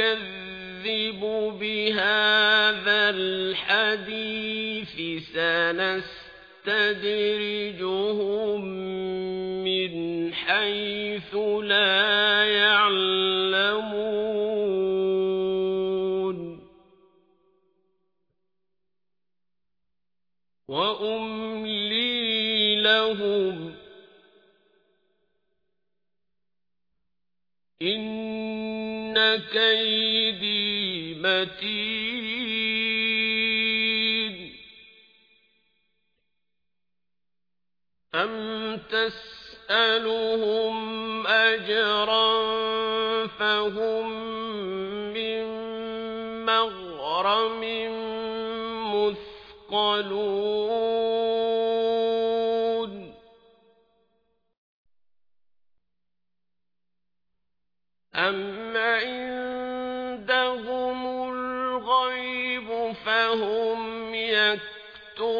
يكذب بهذا الحديث سنستدرجهم من حيث لا يعلمون وأملي لهم إن كيدي متين. أم تسألهم أجرا فهم من مغرم مثقلون. أم عندهم فهم يكتبون.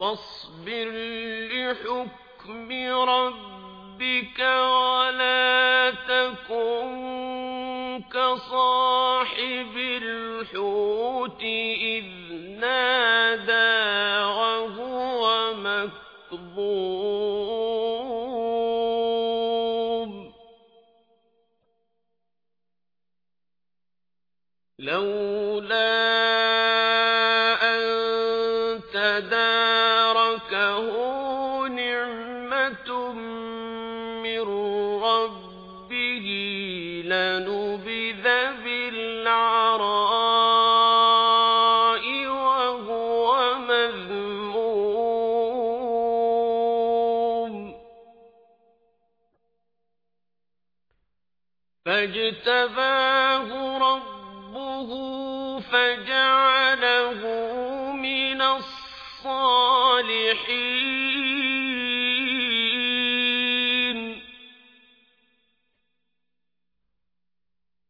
فاصبر لحكم ربك ولا تكن كصاحب الحوت إذ نادى لولا أن تداركه نعمة من ربه لنبذ بالعراء وهو مذموم. فاجتباه ربه فجعله من الصالحين.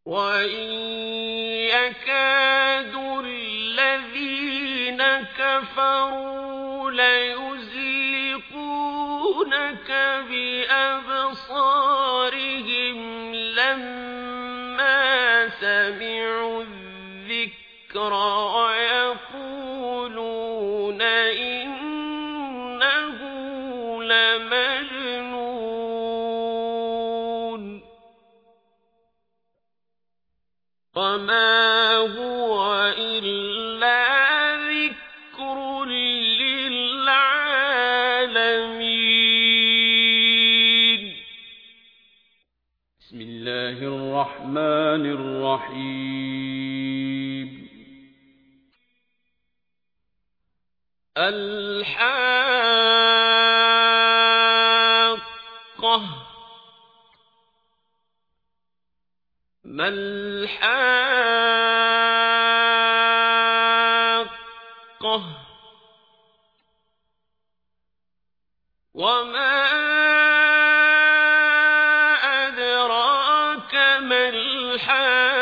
وإن يكاد الذين كفروا ليزلقونك وما هو إلا ذكر للعالمين بسم الله الرحمن الرحيم الحاقة ما وما أدراك ما الحاقة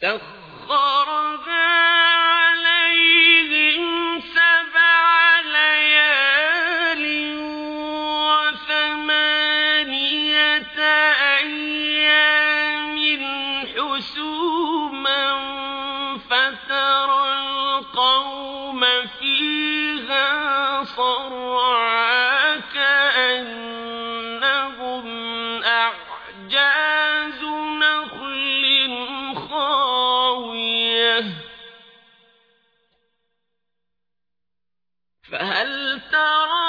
سخرها عليهم سبع ليال وثمانية أيام حسوما فترى القوم فيها صرعا فهل ترى